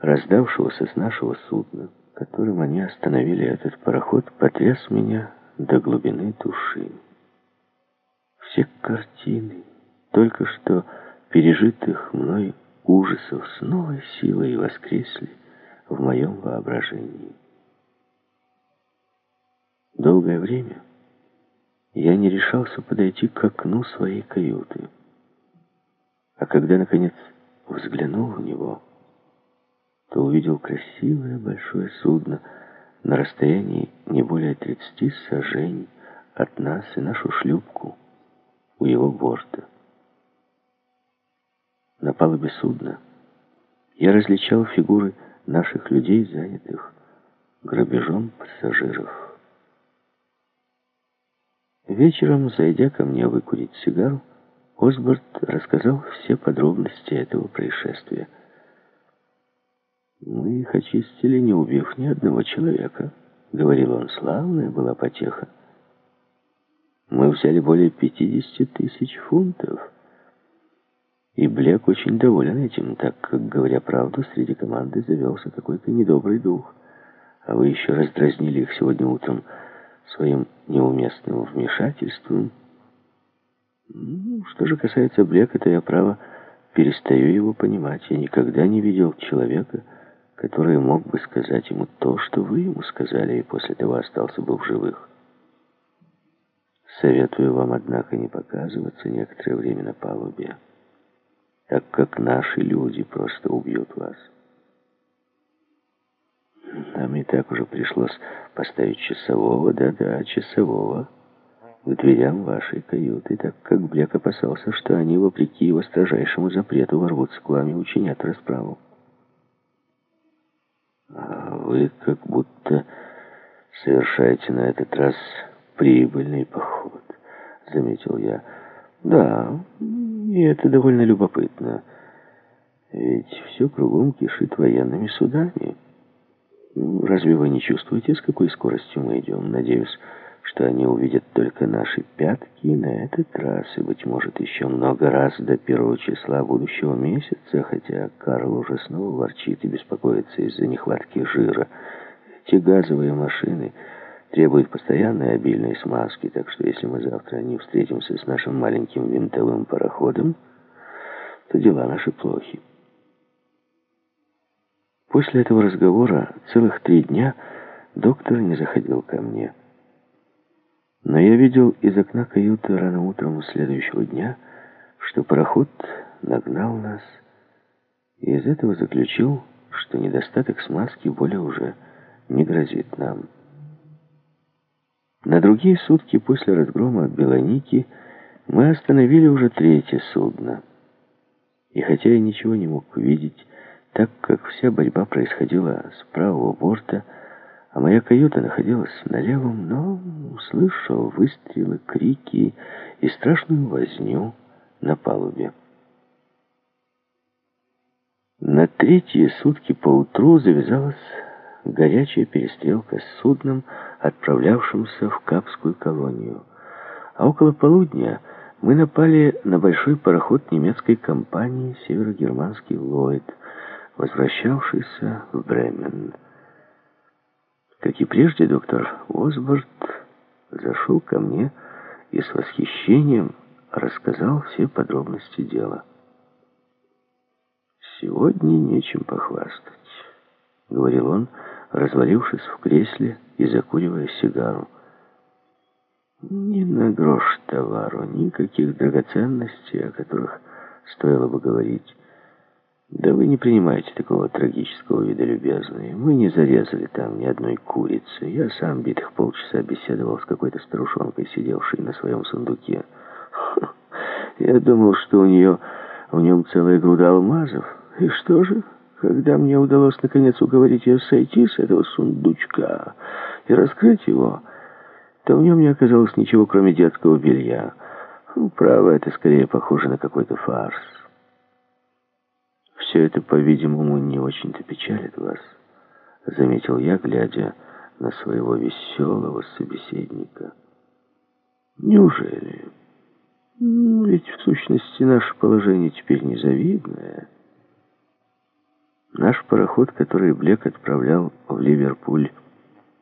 раздавшегося с нашего судна, которым они остановили этот пароход, потряс меня до глубины души. Все картины, только что пережитых мной ужасов, с новой силой воскресли в моем воображении. Долгое время я не решался подойти к окну своей каюты. А когда, наконец, взглянул в него, то увидел красивое большое судно на расстоянии не более 30 сажений от нас и нашу шлюпку у его борта. На палубе судна я различал фигуры наших людей, занятых грабежом пассажиров. Вечером, зайдя ко мне выкурить сигару, Осборд рассказал все подробности этого происшествия. «Мы их очистили, не убив ни одного человека», — говорил он. «Славная была потеха. Мы взяли более 50 тысяч фунтов». И Блек очень доволен этим, так как, говоря правду, среди команды завелся какой-то недобрый дух. А вы еще раздразнили их сегодня утром своим неуместным вмешательством. Ну, что же касается Блека, то я, право, перестаю его понимать. Я никогда не видел человека, который мог бы сказать ему то, что вы ему сказали, и после того остался бы в живых. Советую вам, однако, не показываться некоторое время на палубе, так как наши люди просто убьют вас. Нам и так уже пришлось поставить часового, да-да, часового, к дверям вашей каюты, так как Блек опасался, что они, вопреки его строжайшему запрету, ворвутся к вам и учинят расправу. Вы как будто совершаете на этот раз прибыльный поход, заметил я. Да, и это довольно любопытно. Ведь все кругом кишит военными судами. Ну, разве вы не чувствуете, с какой скоростью мы идем? Надеюсь, что они увидят только наши пятки на этот раз, и, быть может, еще много раз до первого числа будущего месяца, хотя Карл уже снова ворчит и беспокоится из-за нехватки жира. Эти газовые машины требуют постоянной обильной смазки, так что если мы завтра не встретимся с нашим маленьким винтовым пароходом, то дела наши плохи. После этого разговора целых три дня доктор не заходил ко мне. Но я видел из окна каюты рано утром следующего дня, что пароход нагнал нас, и из этого заключил, что недостаток смазки более уже не грозит нам. На другие сутки после разгрома Белоники мы остановили уже третье судно. И хотя я ничего не мог видеть, так как вся борьба происходила с правого борта, а моя каюта находилась на левом, но услышал выстрелы, крики и страшную возню на палубе. На третьи сутки поутру завязалась горячая перестрелка с судном, отправлявшимся в Капскую колонию. А около полудня мы напали на большой пароход немецкой компании «Северогерманский Ллойд», возвращавшийся в Бремен. Как и прежде, доктор Осборд зашел ко мне и с восхищением рассказал все подробности дела. «Сегодня нечем похвастать», — говорил он, развалившись в кресле и закуривая сигару. «Ни на грош товару, никаких драгоценностей, о которых стоило бы говорить». Да вы не принимайте такого трагического вида, любезный. Мы не зарезали там ни одной курицы. Я сам битых полчаса беседовал с какой-то старушонкой, сидевшей на своем сундуке. Я думал, что у нее в нем целая груда алмазов. И что же, когда мне удалось наконец уговорить ее сойти с этого сундучка и раскрыть его, то в нем не оказалось ничего, кроме детского белья. Ну, право, это скорее похоже на какой-то фарс. «Все это, по-видимому, не очень-то печалит вас», — заметил я, глядя на своего веселого собеседника. «Неужели? Ведь в сущности наше положение теперь незавидное. Наш пароход, который Блек отправлял в Ливерпуль,